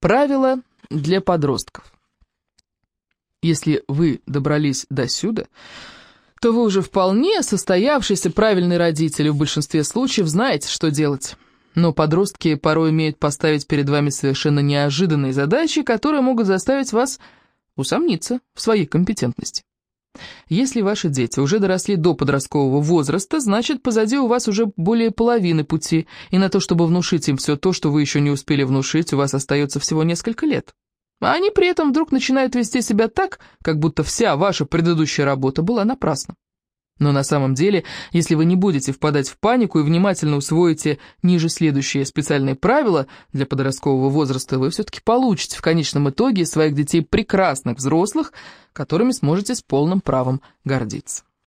Правила для подростков. Если вы добрались до сюда, то вы уже вполне состоявшийся правильный родитель, в большинстве случаев знаете, что делать. Но подростки порой умеют поставить перед вами совершенно неожиданные задачи, которые могут заставить вас усомниться в своей компетентности. Если ваши дети уже доросли до подросткового возраста, значит, позади у вас уже более половины пути, и на то, чтобы внушить им все то, что вы еще не успели внушить, у вас остается всего несколько лет. А они при этом вдруг начинают вести себя так, как будто вся ваша предыдущая работа была напрасна. Но на самом деле, если вы не будете впадать в панику и внимательно усвоите ниже следующие специальные правила для подросткового возраста, вы все-таки получите в конечном итоге своих детей прекрасных взрослых, которыми сможете с полным правом гордиться.